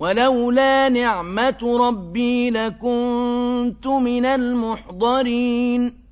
وَلَوْلَا نِعْمَةُ رَبِّي لَكُنتُ مِنَ الْمُحْضَرِينَ.